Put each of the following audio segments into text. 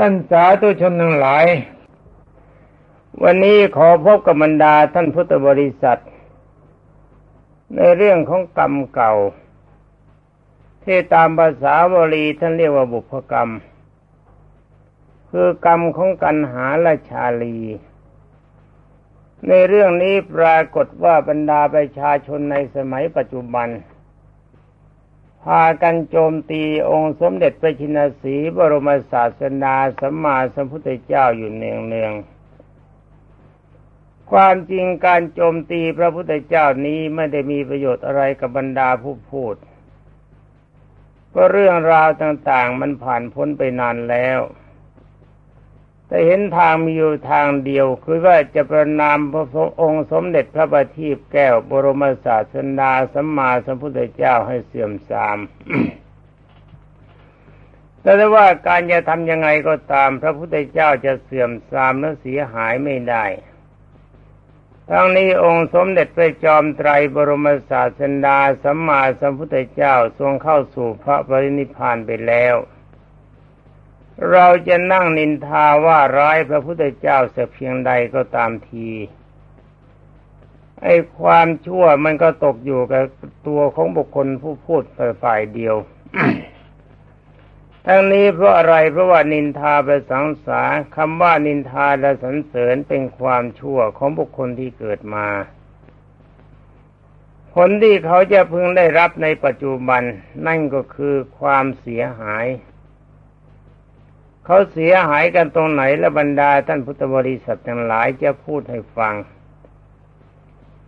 ท่านสาธุชนทั้งหลาย วันนี้ขอพบกับบรรดาท่านพุทธบริษัท ในเรื่องของกรรมเก่า ที่ตามภาษาบาลีท่านเรียกว่าบุพกรรม คือกรรมของกันหาและชาลี ในเรื่องนี้ปรากฏว่าบรรดาประชาชนในสมัยปัจจุบัน พากันโจมตีองค์สมเด็จพระชินสีบรมศาสนาสัมมาสัมพุทธเจ้าอยู่เนืองเนืองความจริงการโจมตีพระพุทธเจ้านี้ไม่ได้มีประโยชน์อะไรกับบรรดาผู้พูด เพราะเรื่องราวต่างๆมันผ่านพ้นไปนานแล้ว แต่เห็นทางมีอยู่ทางเดียว คือว่าจะประนามพระองค์สมเด็จพระบัณฑิตแก้วบรมศาสดาสัมมาสัมพุทธเจ้าให้เสื่อมทรามแต่ว่าการจะทำยังไงก็ตาม พระพุทธเจ้าจะเสื่อมทรามและเสียหายไม่ได้ทั้งนี้องค์สมเด็จพระจอมไตรบรมศาสดาสัมมาสัมพุทธเจ้าทรงเข้าสู่พระปรินิพพานไปแล้ว เราจะนั่งนินทาว่าร้ายพระพุทธเจ้าเสักเพียงใดก็ตามทีไอ้ความชั่วมันก็ตกอยู่กับตัวของบุคคลผู้พูดฝ่ายเดียว ทั้งนี้เพราะอะไรเพราะว่านินทาไปสังสาคำว่านินทาและสรรเสริญเป็นความชั่วของบุคคลที่เกิดมา ผลที่เขาจะพึงได้รับในปัจจุบัน นั่นก็คือความเสียหาย เขาเสียหายกันตรงไหนและบรรดาท่านพุทธบริษัททั้งหลายจะพูดให้ฟัง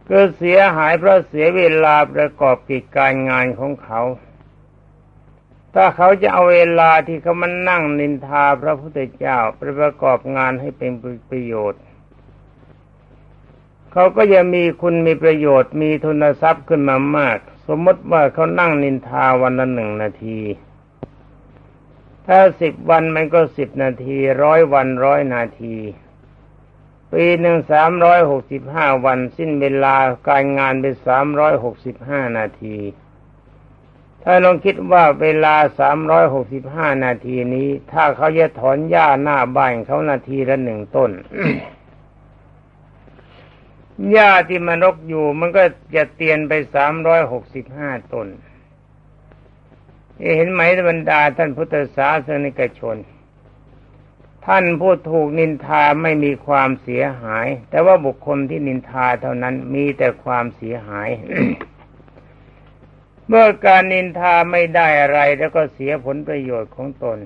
ก็เสียหายเพราะเสียเวลาประกอบกิจการงานของเขา ถ้าเขาจะเอาเวลาที่เขามันนั่งนินทาพระพุทธเจ้าไปประกอบงานให้เป็นประโยชน์ เขาก็จะมีคุณมีประโยชน์มีทุนทรัพย์ขึ้นมามาก สมมติว่าเขานั่งนินทาวันละหนึ่งนาที ถ้าสิบวันมันก็สิบนาทีร้อยวันร้อยนาที ปีหนึ่งสามร้อยหกสิบห้าวันสิ้นเวลาการงานเป็นสามร้อยหกสิบห้านาที ถ้าลองคิดว่าเวลาสามร้อยหกสิบห้านาทีนี้ ถ้าเขาจะถอนหญ้าหน้าบ้านเขานาทีละหนึ่งต้นหญ้าที่มันรกอยู่มันก็จะเตียนไปสามร้อยหกสิบห้าต้น เห็นไหมบรรดาท่านพุทธศาสนิกชน ท่านผู้ถูกนินทาไม่มีความเสียหาย แต่ว่าบุคคลที่นินทาเท่านั้นมีแต่ความเสียหาย เมื่อการนินทาไม่ได้อะไร แล้วก็เสียผลประโยชน์ของตน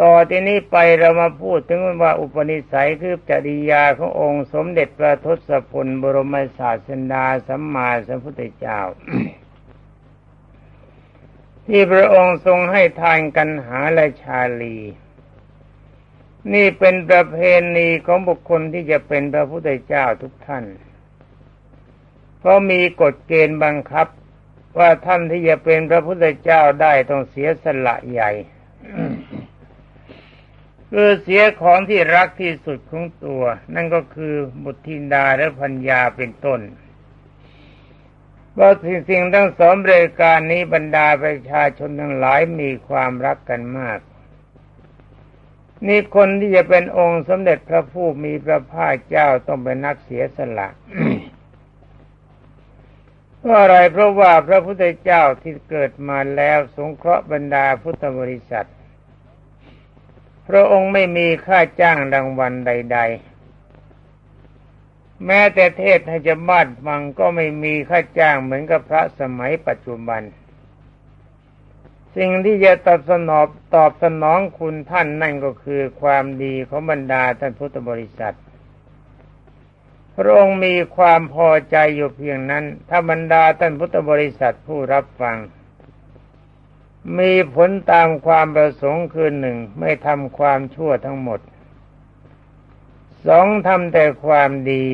ต่อที่นี้ไปเรามาพูดถึงว่าอุปนิสัยคือจริยาขององค์สมเด็จพระทศพลบรมศาสดาสัมมาสัมพุทธเจ้า ที่พระองค์ทรงให้ทานกันหาและชาลี นี่เป็นประเพณีของบุคคลที่จะเป็นพระพุทธเจ้าทุกท่าน เพราะมีกฎเกณฑ์บังคับ ว่าท่านที่จะเป็นพระพุทธเจ้าได้ต้องเสียสละใหญ่คือเสียของที่รักที่สุดของตัว นั่นก็คือบุตรธิดาและพัญญาเป็นต้น ว่าสิ่งสิ่งทั้งสองรายการนี้บรรดาประชาชนทั้งหลายมีความรักกันมาก นี่คนที่จะเป็นองค์สมเด็จพระผู้มีพระภาคเจ้าต้องเป็นนักเสียสละเพราะอะไรเพราะว่าพระพุทธเจ้าที่เกิดมาแล้วสงเคราะห์บรรดาพุทธบริษัท พระองค์ไม่มีค่าจ้างรางวัลใด ๆ แม้แต่เทศให้จะบ้านฟังก็ไม่มีค่าจ้างเหมือนกับพระสมัยปัจจุบัน สิ่งที่จะตอบสนองตอบสนองคุณท่านนั่นก็คือความดีของบรรดาท่านพุทธบริษัทพระองค์มีความพอใจอยู่เพียงนั้น ถ้าบรรดาท่านพุทธบริษัทผู้รับฟัง มีผลตามความประสงค์คือหนึ่ง ไม่ทำความชั่วทั้งหมด สองทำแต่ความดี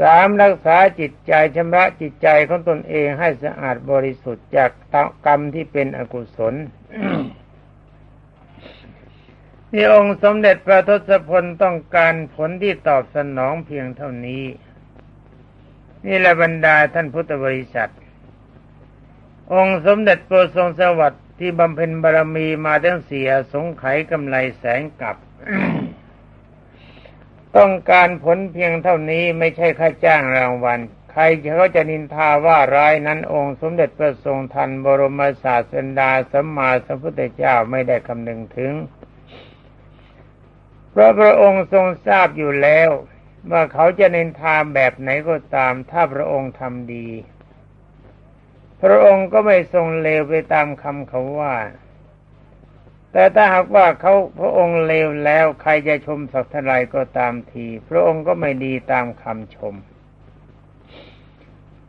สามรักษาจิตใจชำระจิตใจของตนเองให้สะอาดบริสุทธิ์จากกรรมที่เป็นอกุศลที่องค์สมเด็จพระทศพลต้องการผลที่ตอบสนองเพียงเท่านี้ นี่แหละบรรดาท่านพุทธบริษัท องค์สมเด็จโปรทรงสวัสดิ์ที่บำเพ็ญบารมีมาตั้งเสียสงไขกำไรแสงกับ ต้องการผลเพียงเท่านี้ไม่ใช่ค่าจ้างรางวัล ใครเขาจะนินทาว่าร้ายนั้นองค์สมเด็จพระทรงทันบรมศาสดาสัมมาสัมพุทธเจ้าไม่ได้คำนึงถึง เพราะพระองค์ทรงทราบอยู่แล้วว่าเขาจะนินทาแบบไหนก็ตาม ถ้าพระองค์ทำดี พระองค์ก็ไม่ทรงเลวไปตามคำเขาว่า แต่ถ้าหากว่าเขาพระองค์เลวแล้วใครจะชมสักเท่าไรก็ตามที พระองค์ก็ไม่ดีตามคำชม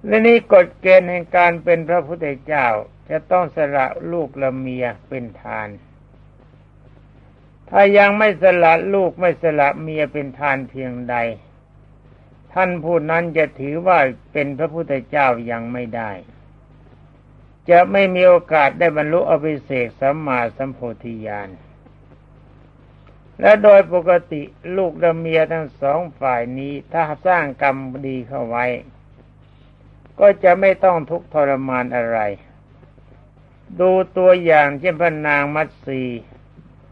และนี้กฎเกณฑ์แห่งการเป็นพระพุทธเจ้าจะต้องสละลูกละเมียเป็นทาน ถ้ายังไม่สละลูกไม่สละเมียเป็นทานเพียงใด ท่านผู้นั้นจะถือว่าเป็นพระพุทธเจ้ายังไม่ได้ จะไม่มีโอกาสได้บรรลุอภิเศกสัมมาสัมโพธิญาณ และโดยปกติลูกและเมียทั้งสองฝ่ายนี้ถ้าสร้างกรรมดีเข้าไว้ ก็จะไม่ต้องทุกข์ทรมานอะไร ดูตัวอย่างเช่นพระนางมัตสี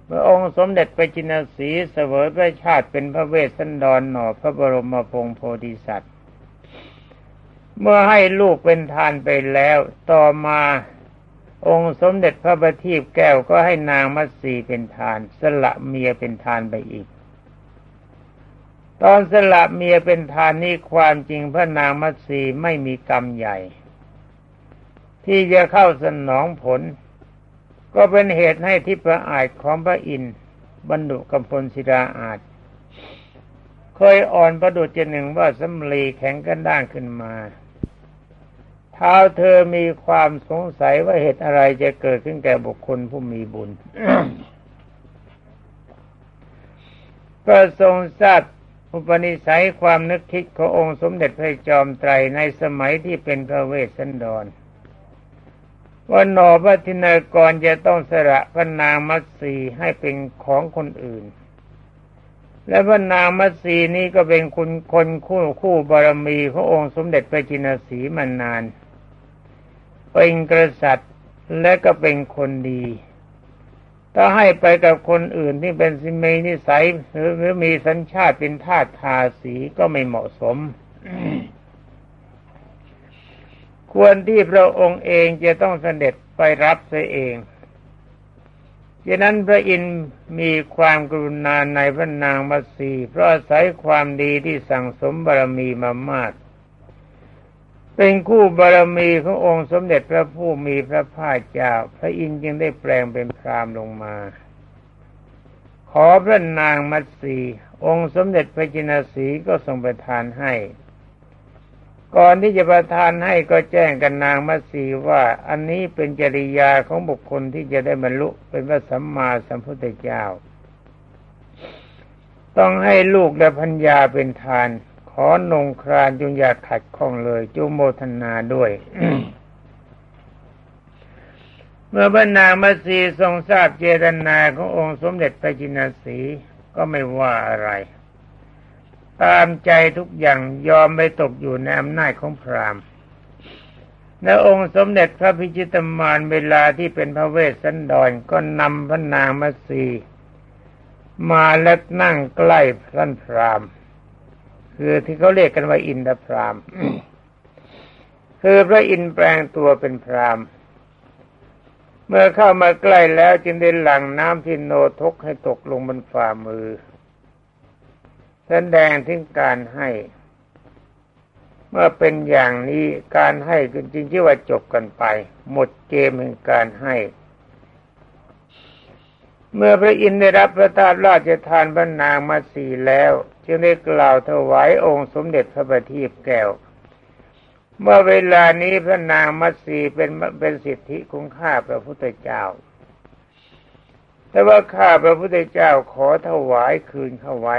พระองค์สมเด็จไปจินสีเสวยพระชาติเป็นพระเวสสันดรหน่อพระบรมพงโพธิสัตว์ เมื่อให้ลูกเป็นทานไปแล้ว ต่อมาองค์สมเด็จพระบัณฑิตแก้วก็ให้นางมัตสีเป็นทาน สละเมียเป็นทานไปอีก ตอนสละเมียเป็นทานนี้ความจริงพระนางมัตสีไม่มีกรรมใหญ่ ที่จะเข้าสนองผล ก็เป็นเหตุให้ทิพระอาจของพระอินทร์บรรดุกำพลศิราอาจ เคยอ่อนประดุจหนึ่งว่าสำลีแข็งกันด้างขึ้นมา เท้าเธอมีความสงสัยว่าเหตุอะไรจะเกิดขึ้นแก่บุคคลผู้มีบุญก็ทรงทราบอุปนิสัยความนึกคิดขององค์สมเด็จพระจอมไตรในสมัยที่เป็นพระเวสสันดรว่านอพระธินากรจะต้องสละพระนางมัตสีให้เป็นของคนอื่น และพระนางมัตสีนี้ก็เป็นคุณคนคู่คู่บารมีขององค์สมเด็จพระจินสีมานาน เป็นกษัตริย์และก็เป็นคนดี ถ้าให้ไปกับคนอื่นที่เป็นสิเมนิสัยหรือมีสัญชาติเป็นทาสทาสีก็ไม่เหมาะสม ควรที่พระองค์เองจะต้องเสด็จไปรับเสียเองฉะนั้นพระอินทร์มีความกรุณาในพระนางมัสีเพราะอาศัยความดีที่สั่งสมบารมีมามาก เป็นคู่บารมีขององค์สมเด็จพระผู้มีพระภาคเจ้า พระอินทร์จึงได้แปลงเป็นพรามลงมา ขอพระนางมัตสีองค์สมเด็จพระจินสีก็ทรงประทานให้ ก่อนที่จะประทานให้ก็แจ้งกันนางมัตสีว่าอันนี้เป็นจริยาของบุคคลที่จะได้บรรลุเป็นพระสัมมาสัมพุทธเจ้า ต้องให้ลูกและพัญญาเป็นทาน ขอนงครานจุงอย่าขัดข้องเลยจุโมทนาด้วย เมื่อบรรนางมัสีทรงทราบเจตนาขององค์สมเด็จพระจินสีก็ไม่ว่าอะไร ตามใจทุกอย่างยอมไปตกอยู่ในอำนาจของพราหมณ์ในองค์สมเด็จพระพิจิตมานเวลาที่เป็นพระเวสสันดรก็นำพระนางมาสีมาและนั่งใกล้ท่านพราหมณ์ คือที่เขาเรียกกันว่าอินทพรามคือพระอินทร์แปลงตัวเป็นพรามเมื่อเข้ามาใกล้แล้วจึงได้หลั่งน้ำที่โนทกให้ตกลงบนฝ่ามือแสดงถึงการให้ เมื่อเป็นอย่างนี้การให้จริงๆว่าจบกันไป หมดเกมแห่งการให้ เมื่อพระอินทร์ได้รับพระทาสราชทานบรรนางมาสีแล้ว จึงได้กล่าวถวายองค์สมเด็จพระบัณฑิตแก้ว เมื่อเวลานี้พระนางมัตสีเป็นเป็นสิทธิของข้าพระพุทธเจ้า แต่ว่าข้าพระพุทธเจ้าขอถวายคืนเข้าไว้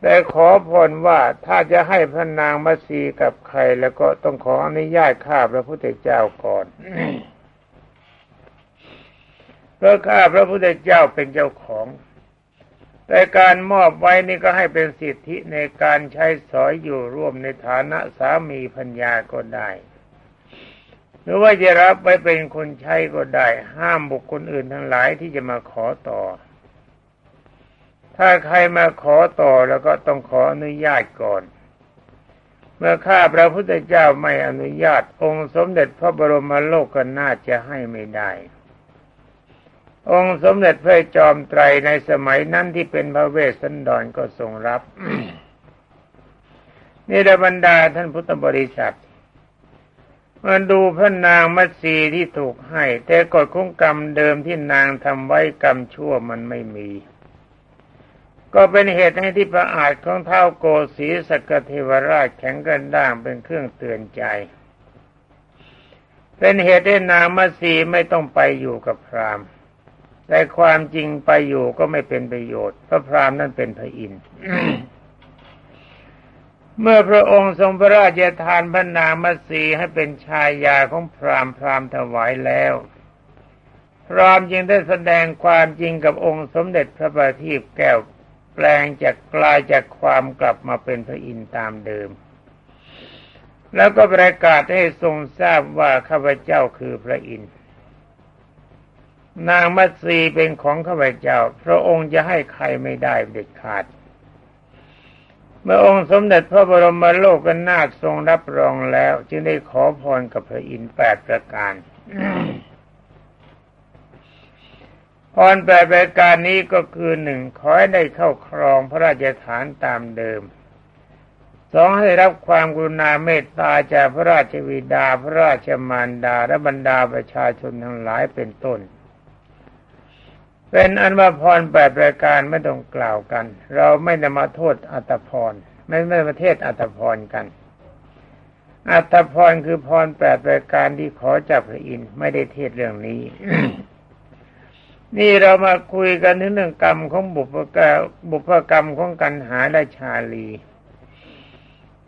แต่ขอพรว่าถ้าจะให้พระนางมาสีกับใครแล้วก็ต้องขออนุญาตข้าพระพุทธเจ้าก่อนเพราะข้าพระพุทธเจ้าเป็นเจ้าของ แต่การมอบไว้นี่ก็ให้เป็นสิทธิในการใช้สอยอยู่ร่วมในฐานะสามีพัญญาก็ได้ หรือว่าจะรับไว้เป็นคนใช้ก็ได้ ห้ามบุคคลอื่นทั้งหลายที่จะมาขอต่อ ถ้าใครมาขอต่อแล้วก็ต้องขออนุญาตก่อน เมื่อข้าพระพุทธเจ้าไม่อนุญาต องค์สมเด็จพระบรมโลกก็น่าจะให้ไม่ได้ องค์สมเด็จพระจอมไตรในสมัยนั้นที่เป็นพระเวสสันดรก็ทรงรับนี่ระบรรดาท่านพุทธบริษัทมาดูพระนางมัตสีที่ถูกให้ แต่กฎของกรรมเดิมที่นางทำไว้กรรมชั่วมันไม่มี ก็เป็นเหตุให้ที่ประอาจของเท้าโกสีสกเทวราชแข็งกันด่างเป็นเครื่องเตือนใจ เป็นเหตุให้นางมัตสีไม่ต้องไปอยู่กับพราหมณ์ แต่ความจริงไปอยู่ก็ไม่เป็นประโยชน์เพราะพราหมณ์นั้นเป็นพระอินทร์เมื่อพระองค์ทรงพระราชทานพระนามสีให้เป็นชายาของพราหมณ์พราหมณ์ถวายแล้ว พราหมณ์จึงได้แสดงความจริงกับองค์สมเด็จพระบาทีพแก้วแปลงจากกลายจากความกลับมาเป็นพระอินทร์ตามเดิม แล้วก็ประกาศให้ทรงทราบว่าข้าพเจ้าคือพระอินทร์ นางมัตสีเป็นของข้าพเจ้า พระองค์จะให้ใครไม่ได้เด็ดขาด เมื่อองค์สมเด็จพระบรมโลกนาถทรงรับรองแล้ว จึงได้ขอพรกับพระอินทร์แปดประการพรแปดประการนี้ก็คือหนึ่งขอให้ได้เข้าครองพระราชฐานตามเดิมสองให้รับความกรุณาเมตตาจากพระราชวิดา พระราชมารดาและบรรดาประชาชนทั้งหลายเป็นต้น เป็นอันว่าพรแปดรายการไม่ต้องกล่าวกัน เราไม่ได้มาโทษอัตพร ไม่ไม่ประเทศอัตพรกัน อัตพรคือพรแปดรายการที่ขอจากพระอินทร์ไม่ได้เทศเรื่องนี้ นี่เรามาคุยกันถึงเรื่องกรรมของบุพกรบุพกรรมของกันหาและชาลี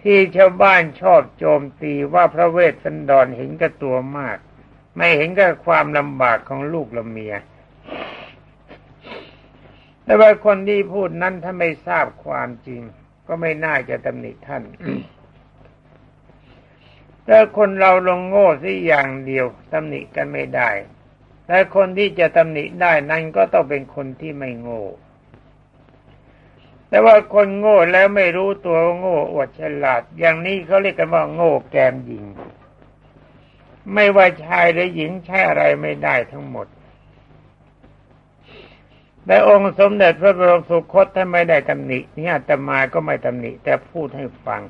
ที่ชาวบ้านชอบโจมตีว่าพระเวสสันดรเห็นกับตัวมาก ไม่เห็นกับความลำบากของลูกละเมีย แต่ว่าคนที่พูดนั้นถ้าไม่ทราบความจริง ก็ไม่น่าจะตำหนิท่านแต่คนเราลงโง่สิอย่างเดียวตำหนิกันไม่ได้ แต่คนที่จะตำหนิได้นั้นก็ต้องเป็นคนที่ไม่โง่ แต่ว่าคนโง่แล้วไม่รู้ตัวโง่อวดฉลาด อย่างนี้เขาเรียกกันว่า โง่แกมหญิง ไม่ว่าชายหรือหญิงใช้อะไรไม่ได้ทั้งหมด แต่องค์สมเด็จพระบรมสุคตท่านไม่ได้ตำหนินี่อาตมาก็ไม่ตำหนิ แต่พูดให้ฟัง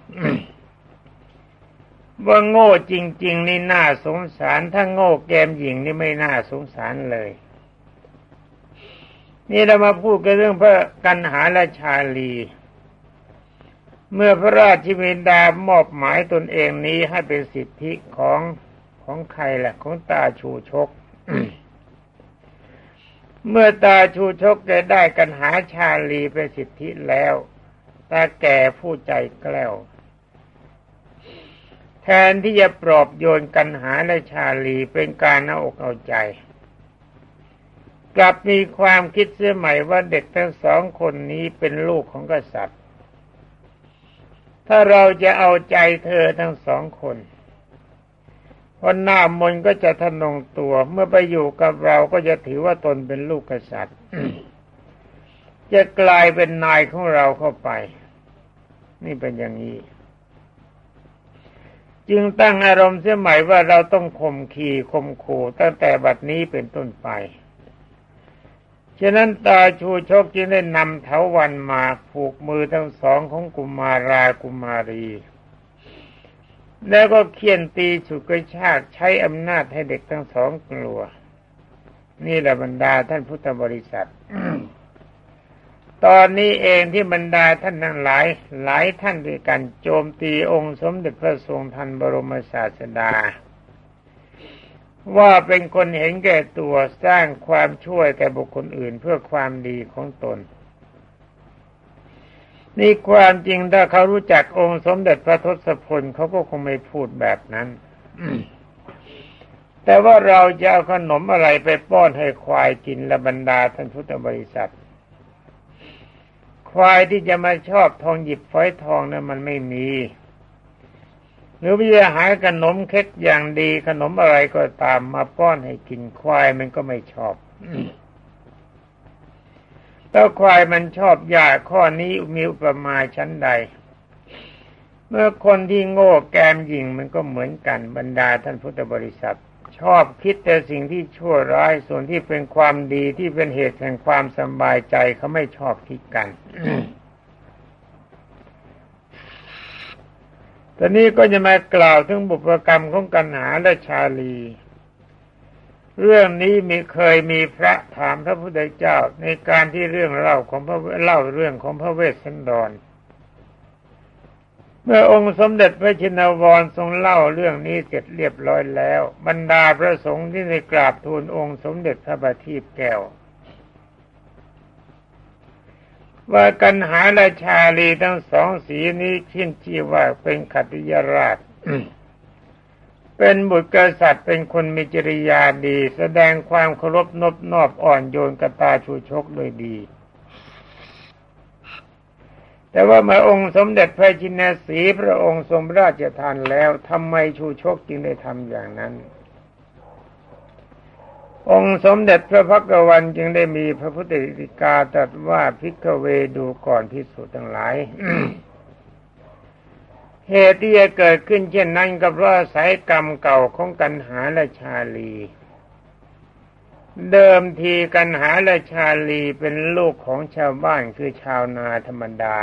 ว่าโง่จริง ๆ นี่น่าสงสาร ถ้าโง่แกมหญิงนี่ไม่น่าสงสารเลย นี่เรามาพูดกันเรื่องพระกันหาและชาลี เมื่อพระราชวินดามอบหมายตนเองนี้ให้เป็นสิทธิของของใครแหละของตาชูชก เมื่อตาชูชกจะได้กันหาชาลีเป็นสิทธิแล้วตาแก่ผู้ใจแกล้ว แทนที่จะปลอบโยนกันหาและชาลีเป็นการเอาอกเอาใจ กลับมีความคิดเสื่อใหม่ว่าเด็กทั้งสองคนนี้เป็นลูกของกษัตริย์ ถ้าเราจะเอาใจเธอทั้งสองคน พอหน้ามนก็จะทนงตัว เมื่อไปอยู่กับเราก็จะถือว่าตนเป็นลูกกษัตริย์ จะกลายเป็นนายของเราเข้าไป นี่เป็นอย่างนี้ จึงตั้งอารมณ์เสียใหม่ว่าเราต้องข่มขีข่มขู่ตั้งแต่บัดนี้เป็นต้นไปฉะนั้นตาชูชกจึงได้นำเถาวันมาผูกมือทั้งสองของกุมารากุมารี แล้วก็เคี่ยนตีฉุกกระชากใช้อำนาจให้เด็กทั้งสองกลัว นี่แหละบรรดาท่านพุทธบริษัทตอนนี้เองที่บรรดาท่านทั้งหลาย หลายท่านด้วยกันโจมตีองค์สมเด็จพระทรงทันบรมศาสดา ว่าเป็นคนเห็นแก่ตัวสร้างความช่วยแก่บุคคลอื่นเพื่อความดีของตน นี่ความจริงถ้าเขารู้จักองค์สมเด็จพระทศพลเขาก็คงไม่พูดแบบนั้นแต่ว่าเราจะเอาขนมอะไรไปป้อนให้ควายกินละบรรดาท่านพุทธบริษัท ควายที่จะมาชอบทองหยิบฝอยทองนะั้นมันไม่มี หรือวิทยาหายขนมเค้กอย่างดีขนมอะไรก็ตามมาป้อนให้กินควายมันก็ไม่ชอบ แล้วควายมันชอบยาข้อนี้มีอุปมาชั้นใด เมื่อคนที่โง่แกมยิงมันก็เหมือนกันบรรดาท่านพุทธบริษัท ชอบคิดแต่สิ่งที่ชั่วร้ายส่วนที่เป็นความดีที่เป็นเหตุแห่งความสบายใจเขาไม่ชอบคิดกันตอนนี้ก็จะมากล่าวถึงบุพกรรมของกันหาและชาลี เรื่องนี้มีเคยมีพระถามพระพุทธเจ้าในการที่เรื่องเล่าของพระเล่าเรื่องของพระเวสสันดร เมื่อองค์สมเด็จพระชินวรทรงเล่าเรื่องนี้เสร็จเรียบร้อยแล้ว บรรดาพระสงฆ์ที่ได้กราบทูลองค์สมเด็จพระบัณฑิตแก้วว่ากันหาราชาลีทั้งสองสีนี้ขึ้นชื่อว่าเป็นขัตยราช เป็นบุตรกษัตริย์เป็นคนมีจริยาดี แสดงความเคารพนบนอบอ่อนโยนกตาชูชกโดยดี แต่ว่าเมื่อองค์สมเด็จพระจินสีพระองค์ทรงราชทานแล้วทำไมชูชกจึงได้ทำอย่างนั้น องค์สมเด็จพระพักวันจึงได้มีพระพุทธอิกาตรัสว่าพิกเวดูก่อนพิสูจน์ทั้งหลาย เหตุที่จะเกิดขึ้นเช่นนั้นก็เพราะสายกรรมเก่าของกันหาและชาลี เดิมทีกันหาและชาลีเป็นลูกของชาวบ้านคือชาวนาธรรมดา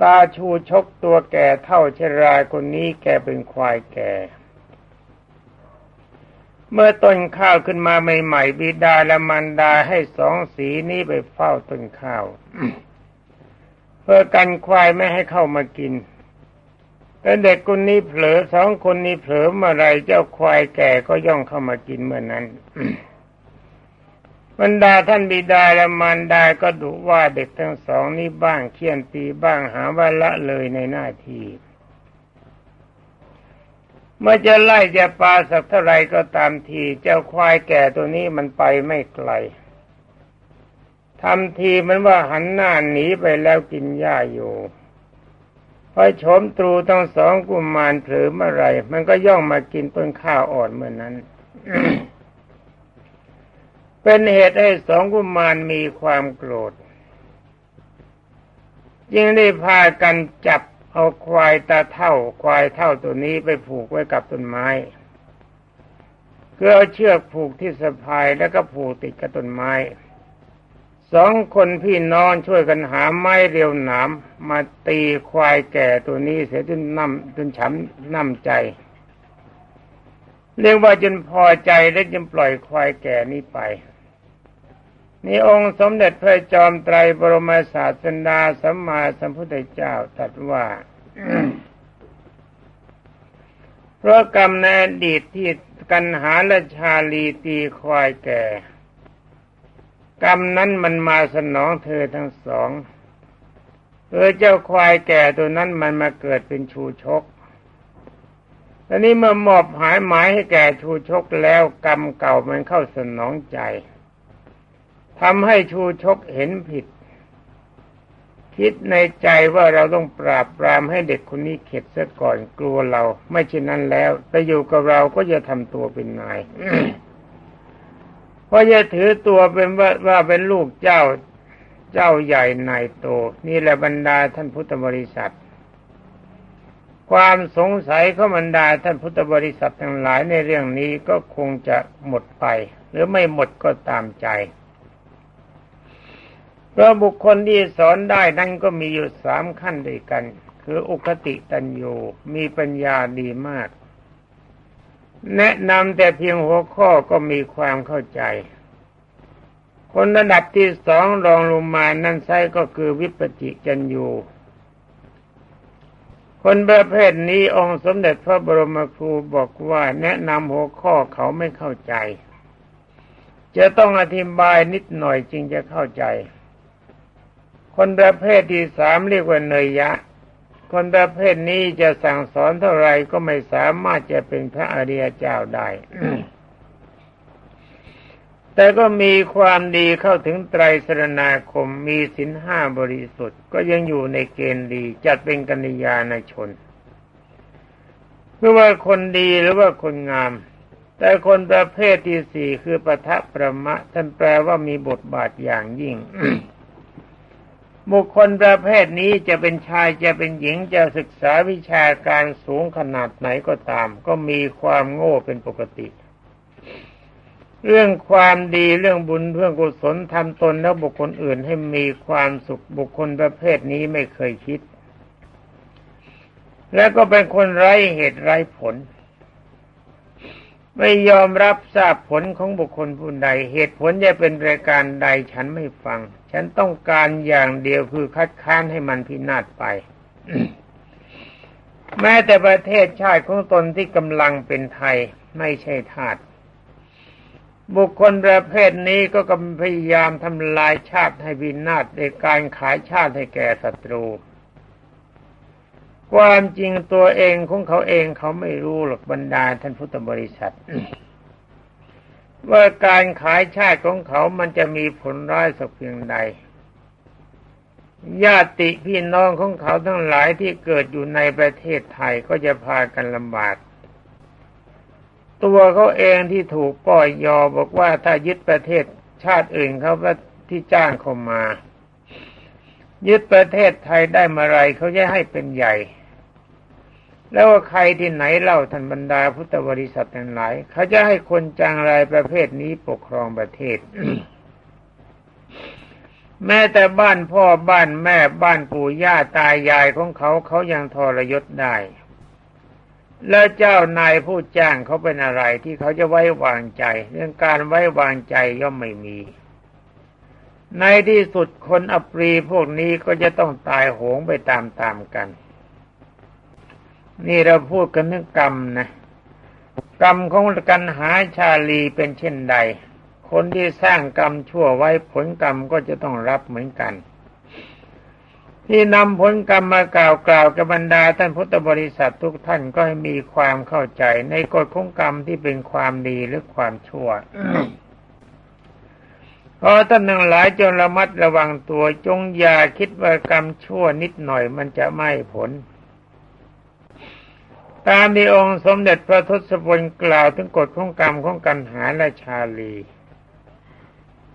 ตาชูชกตัวแก่เท่าชรายคนนี้แกเป็นควายแก่เมื่อต้นข้าวขึ้นมาใหม่ๆบิดาและมารดาให้สองสีนี้ไปเฝ้าต้นข้าว พื่อกันควายไม่ให้เข้ามากิน แต่เด็กคนนี้เผลอสองคนนี้เผลอเมื่อไรเจ้าควายแก่ก็ย่องเข้ามากินเมื่อนั้นบรรดาท่านบิดาและมารดาก็ดุว่าเด็กทั้งสองนี้บ้างเคี่ยนตีบ้างหาว่าละเลยในหน้าที่เมื่อจะไล่จะปาสักเท่าไรก็ตามที เจ้าควายแก่ตัวนี้มันไปไม่ไกล ทำทีมันว่าหันหน้าหนีไปแล้วกินหญ้าอยู่พอชมตรูทั้งสองกุมารเผลอเมื่อไรมันก็ย่องมากินต้นข้าวอ่อนเมื่อนนั้น เป็นเหตุให้สองกุมารมีความโกรธ จึงได้พากันจับเอาควายตาเท่า ควายเท่าตัวนี้ไปผูกไว้กับต้นไม้คือเอาเชือกผูกที่สะพายแล้วก็ผูกติดกับต้นไม้ สองคนพี่น้องช่วยกันหาไม้เรียวหนามมาตีควายแก่ตัวนี้เสียจนน้ำจนช้ำน้ำใจ เรียกว่าจนพอใจและจนปล่อยควายแก่นี้ไปนี่องค์สมเด็จพระจอมไตรบรมศาสดาสัมมาสัมพุทธเจ้าตรัสว่าเพราะกรรมในอดีตที่กันหาและชาลีตีควายแก่ กรรมนั้นมันมาสนองเธอทั้งสองเออเจ้าควายแก่ตัวนั้นมันมาเกิดเป็นชูชกตอนนี้เมื่อมอบหายหมายให้แก่ชูชกแล้วกรรมเก่ามันเข้าสนองใจทำให้ชูชกเห็นผิด คิดในใจว่าเราต้องปราบปรามให้เด็กคนนี้เข็ดซะก่อนกลัวเรา ไม่เช่นนั้นแล้วไปอยู่กับเราก็จะทำตัวเป็นนาย ราะจะถือตัวเป็นว่าว่าเป็นลูกเจ้าเจ้าใหญ่นายโต นี่แหละบรรดาท่านพุทธบริษัท ความสงสัยของบรรดาท่านพุทธบริษัททั้งหลายในเรื่องนี้ก็คงจะหมดไป หรือไม่หมดก็ตามใจเพราะบุคคลที่สอนได้นั้นก็มีอยู่สามขั้นด้วยกัน คืออุคติตัญญูมีปัญญาดีมาก แนะนำแต่เพียงหัวข้อก็มีความเข้าใจ คนระดับที่สองรองลงมานั่นใช่ก็คือวิปจิจัญญูคนประเภทนี้องค์สมเด็จพระบรมครูบอกว่าแนะนำหัวข้อเขาไม่เข้าใจ จะต้องอธิบายนิดหน่อยจึงจะเข้าใจ คนประเภทที่สามเรียกว่าเนยยะ คนประเภทนี้จะสั่งสอนเท่าไรก็ไม่สามารถจะเป็นพระอริยเจ้าได้ แต่ก็มีความดีเข้าถึงไตรสรณาคมมีสินห้าบริสุทธิ์ ก็ยังอยู่ในเกณฑ์ดีจัดเป็นกัญญาณชนคือว่าคนดีหรือว่าคนงาม แต่คนประเภทที่สี่คือปะทะประมะ ท่านแปลว่ามีบทบาทอย่างยิ่ง บุคคลประเภทนี้จะเป็นชายจะเป็นหญิงจะศึกษาวิชาการสูงขนาดไหนก็ตาม ก็มีความโง่เป็นปกติ เรื่องความดีเรื่องบุญเรื่องกุศลทำตนแล้วบุคคลอื่นให้มีความสุขบุคคลประเภทนี้ไม่เคยคิด แล้วก็เป็นคนไร้เหตุไร้ผล ไม่ยอมรับทราบผลของบุคคลผู้ใดเหตุผลจะเป็นรายการใดฉันไม่ฟัง ฉันต้องการอย่างเดียวคือคัดค้านให้มันพินาศไป แม้แต่ประเทศชาติของตนที่กำลังเป็นไทยไม่ใช่ทาสบุคคลประเภทนี้ก็กำพยายามทำลายชาติให้วินาศในการขายชาติให้แก่ศัตรู ความจริงตัวเองของเขาเองเขาไม่รู้หรอกบรรดาท่านพุทธบริษัท ว่าการขายชาติของเขามันจะมีผลร้ายสักเพียงใด ญาติพี่น้องของเขาทั้งหลายที่เกิดอยู่ในประเทศไทยก็จะพากันลำบากตัวเขาเองที่ถูกป้อยยอบอกว่าถ้ายึดประเทศชาติอื่นเขาที่จ้างเขามา ยึดประเทศไทยได้เมื่อไรเขาจะให้เป็นใหญ่ แล้วว่าใครที่ไหนเล่าท่านบรรดาพุทธบริษัททั้งหลายเขาจะให้คนจางรายประเภทนี้ปกครองประเทศ แม้แต่บ้านพ่อบ้านแม่บ้านปู่ย่าตายายของเขาเขายังทรยศได้ แล้วเจ้านายผู้จ้างเขาเป็นอะไรที่เขาจะไว้วางใจ เรื่องการไว้วางใจย่อมไม่มี ในที่สุดคนอปรีพวกนี้ก็จะต้องตายโหงไปตามๆกัน นี่เราพูดกันเรื่องกรรมนะกรรมของกันหาชาลีเป็นเช่นใด คนที่สร้างกรรมชั่วไว้ผลกรรมก็จะต้องรับเหมือนกัน ที่นำผลกรรมมากล่าวกล่าวกับบรรดาท่านพุทธบริษัททุกท่านก็ให้มีความเข้าใจในกฎของกรรมที่เป็นความดีหรือความชั่วพอท่านทั้งหลายจงระมัดระวังตัวจงอย่าคิดว่ากรรมชั่วนิดหน่อยมันจะไม่ผล ตามที่องค์สมเด็จพระทศพลกล่าวถึงกฎของกรรมของกันหาและชาลี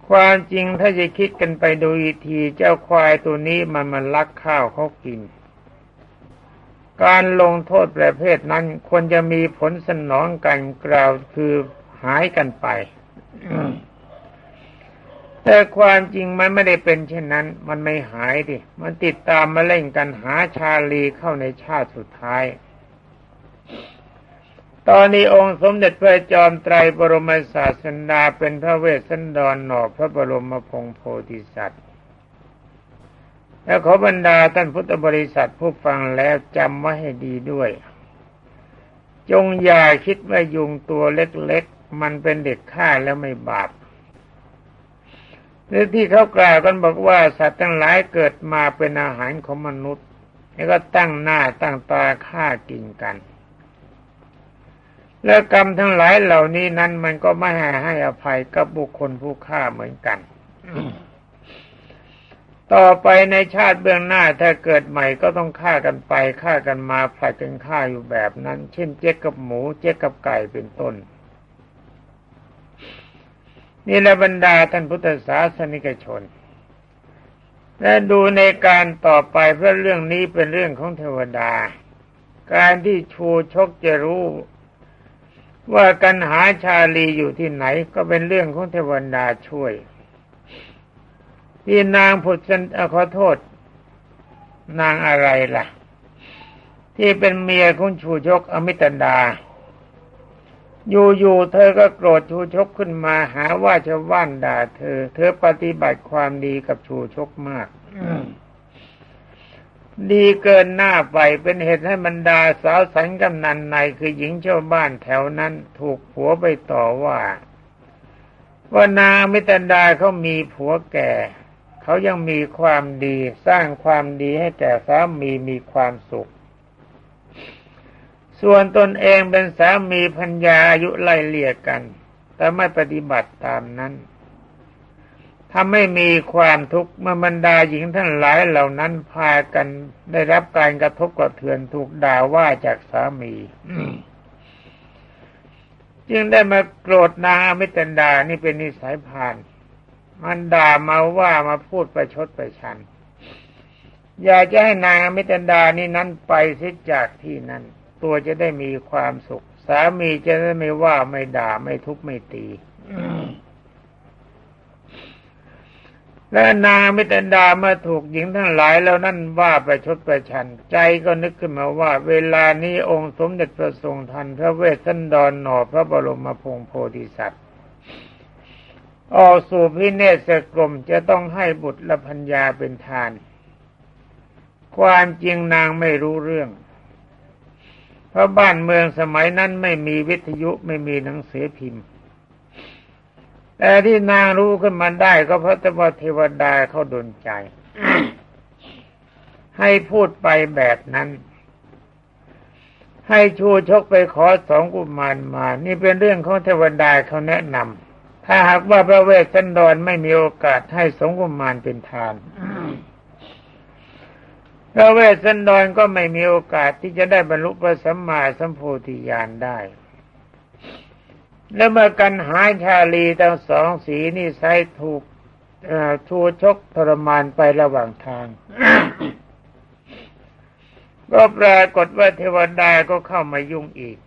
ความจริงถ้าจะคิดกันไปดูอีกทีเจ้าควายตัวนี้มันมันลักข้าวเขากิน การลงโทษประเภทนั้นควรจะมีผลสนองกันกล่าวคือหายกันไปแต่ความจริงมันไม่ได้เป็นเช่นนั้น มันไม่หายดิ มันติดตามมาเล่นกันหาชาลีเข้าในชาติสุดท้าย ตอนนี้องค์สมเด็จพระจอมไตรบรมศาสดาเป็นพระเวสสันดรหนอพระบรมพงโพธิสัตว์ และขอบรรดาท่านพุทธบริษัทผู้ฟังแล้วจำไว้ให้ดีด้วย จงอย่าคิดว่ายุงตัวเล็กๆ มันเป็นเด็กฆ่าแล้วไม่บาปหรือที่เขากล่าวกันบอกว่าสัตว์ทั้งหลายเกิดมาเป็นอาหารของมนุษย์ แล้วก็ตั้งหน้าตั้งตาฆ่ากินกัน และกรรมทั้งหลายเหล่านี้นั้นมันก็ไม่ให้ให้อภัยกับบุคคลผู้ฆ่าเหมือนกัน ต่อไปในชาติเบื้องหน้าถ้าเกิดใหม่ก็ต้องฆ่ากันไปฆ่ากันมาผลัดกันฆ่าอยู่แบบนั้น เช่นเจ๊กกับหมูเจ๊กกับไก่เป็นต้น นี่แหละบรรดาท่านพุทธศาสนิกชน และดูในการต่อไปเพราะเรื่องนี้เป็นเรื่องของเทวดา การที่ชูชกจะรู้ ว่ากันหาชาลีอยู่ที่ไหนก็เป็นเรื่องของเทวดาช่วย ที่นางผุดสันขอโทษ นางอะไรล่ะ ที่เป็นเมียของชูชกอมิตดา อยู่ๆเธอก็โกรธชูชกขึ้นมาหาว่าชาวบ้านด่าเธอ เธอปฏิบัติความดีกับชูชกมาก ดีเกินหน้าไปเป็นเหตุให้บรรดาสาวสันกำนันในคือหญิงชาวบ้านแถวนั้นถูกผัวไปต่อว่า ว่านางมิตรดาเขามีผัวแก่ เขายังมีความดีสร้างความดีให้แก่สามีมีความสุข ส่วนตนเองเป็นสามีพัญญาอายุไล่เลี่ยกัน แต่ไม่ปฏิบัติตามนั้น ทำให้มีความทุกข์เมื่อบรรดาหญิงท่านหลายเหล่านั้นพากันได้รับการกระทบกระเทือนถูกด่าว่าจากสามีจึงได้มาโกรธนางอมิตันดานี่เป็นนิสัยพาล มันด่ามาว่ามาพูดประชดประชัน อยากจะให้นางอมิตันดานี่นั้นไปเสียจากที่นั้น ตัวจะได้มีความสุข สามีจะได้ไม่ว่าไม่ด่าไม่ทุบไม่ตี และนางอมิตันดาเมื่อถูกหญิงทั้งหลายแล้วนั่นว่าประชดประชัน ใจก็นึกขึ้นมาว่า เวลานี้องค์สมเด็จพระทรงธรรม์พระเวสสันดรหนอพระบรมพงศ์โพธิสัตว์ออกสู่พิเนศกรมจะต้องให้บุตรและพัญญาเป็นทาน ความจริงนางไม่รู้เรื่อง เพราะบ้านเมืองสมัยนั้นไม่มีวิทยุไม่มีหนังสือพิมพ์ แต่ที่นางรู้ขึ้นมาได้ก็เพราะว่าเทวดาเขาดนใจ ให้พูดไปแบบนั้น ให้ชูชกไปขอสองกุมารมา นี่เป็นเรื่องของเทวดาเขาแนะนำถ้าหากว่าพระเวสสันดรไม่มีโอกาสให้สองกุมารเป็นทานพระเวสสันดรก็ไม่มีโอกาสที่จะได้บรรลุพระสัมมาสัมโพธิญาณได้ แล้วเมื่อกันหายชาลีทั้งสองสีนี่ใช้ถูกชูชกทรมานไประหว่างทาง ก็ปรากฏว่าเทวดาก็เข้ามายุ่งอีก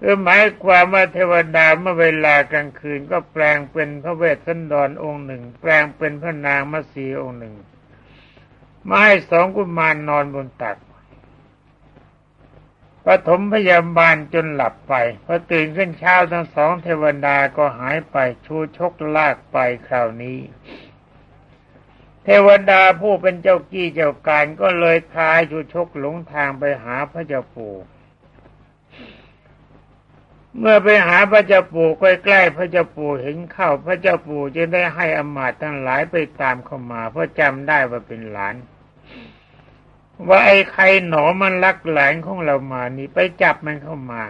คือหมายความว่าเทวดาเมื่อเวลากลางคืนก็แปลงเป็นพระเวสสันดรองค์หนึ่ง แปลงเป็นพระนางมัสีองค์หนึ่งมาให้สองกุมารนนอนบนตัก ปฐมพยาบาลจนหลับไปพอตื่นขึ้นเช้าทั้งสองเทวดาก็หายไปชูชกลากไปคราวนี้ เทวดาผู้เป็นเจ้ากี้เจ้าการก็เลยคายชูชกหลงทางไปหาพระเจ้าปู่เมื่อไปหาพระเจ้าปู่ใกล้ๆพระเจ้าปู่เห็นเข้า พระเจ้าปู่จึงได้ให้อมาตย์ทั้งหลายไปตามเข้ามา เพราะจำได้ว่าเป็นหลาน ว่าไอ้ใครหนอมันลักหลานของเรามานี่ไปจับมันเข้ามา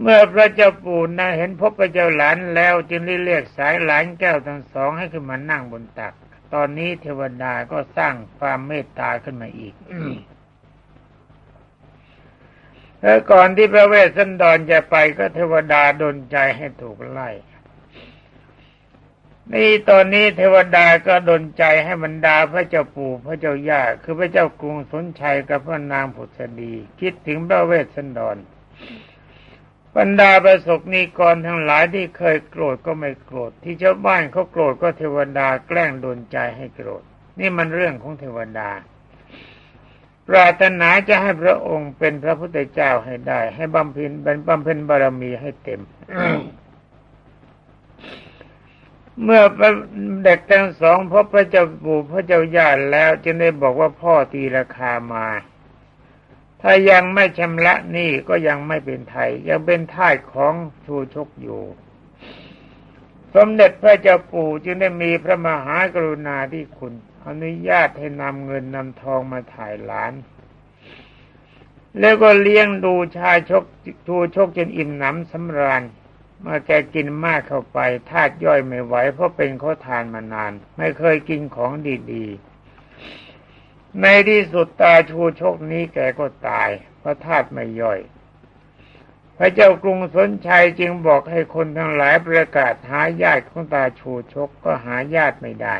เมื่อพระเจ้าปู่นะเห็นพบพระเจ้าหลานแล้วจึงได้เรียกสายหลานแก้วทั้งสองให้ขึ้นมานั่งบนตัก ตอนนี้เทวดาก็สร้างความเมตตาขึ้นมาอีกแล้วก่อนที่พระเวสสันดรจะไปก็เทวดาดนใจให้ถูกไล่ นี่ตอนนี้เทวดาก็ดนใจให้บรรดาพระเจ้าปู่พระเจ้าย่าคือพระเจ้ากรุงสนชัยกับพระนางผุษดีคิดถึงพระเวสสันดรบรรดาประสบนิกรทั้งหลายที่เคยโกรธก็ไม่โกรธ ที่ชาวบ้านเขาโกรธก็เทวดาแกล้งดนใจให้โกรธ นี่มันเรื่องของเทวดาปรารถนาจะให้พระองค์เป็นพระพุทธเจ้าให้ได้ ให้บำเพ็ญเป็นบำเพ็ญบารมีให้เต็ม เมื่อเด็กทั้งสองพบพระเจ้าปู่พระเจ้าญาติแล้วจึงได้บอกว่าพ่อตีราคามา ถ้ายังไม่ชำระนี้ก็ยังไม่เป็นไทย ยังเป็นท่ายของชูชกอยู่ สมเด็จพระเจ้าปู่จึงได้มีพระมหากรุณาที่คุณ อนุญาตให้นำเงินนำทองมาถ่ายหลาน แล้วก็เลี้ยงดูชายชกชูชกจนอิ่มหนำสำราญ เมื่อแกกินมากเข้าไปธาตุย่อยไม่ไหวเพราะเป็นเขาทานมานาน ไม่เคยกินของดีๆ ในที่สุดตาชูชกนี้แกก็ตาย เพราะธาตุไม่ย่อย พระเจ้ากรุงสนชัยจึงบอกให้คนทั้งหลายประกาศหาญาติของตาชูชกก็หาญาติไม่ได้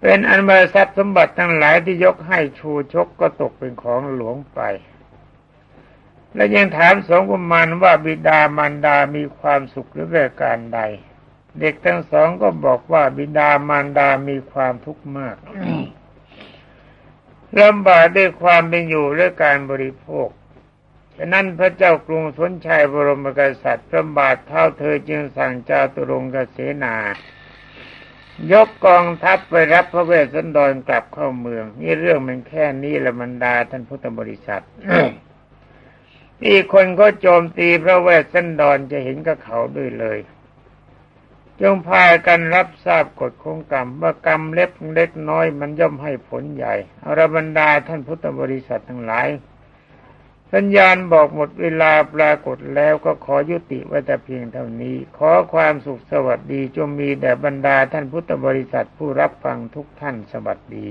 เป็นอันบริษัทสมบัติทั้งหลายที่ยกให้ชูชกก็ตกเป็นของหลวงไป และยังถามสองกุมารว่าบิดามารดามีความสุขหรือประการใด เด็กทั้งสองก็บอกว่าบิดามารดามีความทุกข์มากลำบากด้วยความเป็นอยู่และการบริโภคฉะนั้นพระเจ้ากรุงสนชัยบรมกษัตริย์พระบาทเท่าเธอจึงสั่งจาตุรงกเสนา ยกกองทัพไปรับพระเวสสันดรกลับเข้าเมือง นี่เรื่องมันแค่นี้ละมันดาท่านพุทธบริษัท ที่คนก็โจมตีพระเวสสันดรจะเห็นกับเขาด้วยเลย จงพากันรับทราบกฎของกรรมว่ากรรมเล็กเล็กน้อยมันย่อมให้ผลใหญ่อรบรรดาท่านพุทธบริษัททั้งหลาย สัญญาณบอกหมดเวลาปรากฏแล้วก็ขอยุติไว้แต่เพียงเท่านี้ ขอความสุขสวัสดีจงมีแด่บรรดาท่านพุทธบริษัทผู้รับฟังทุกท่านสวัสดี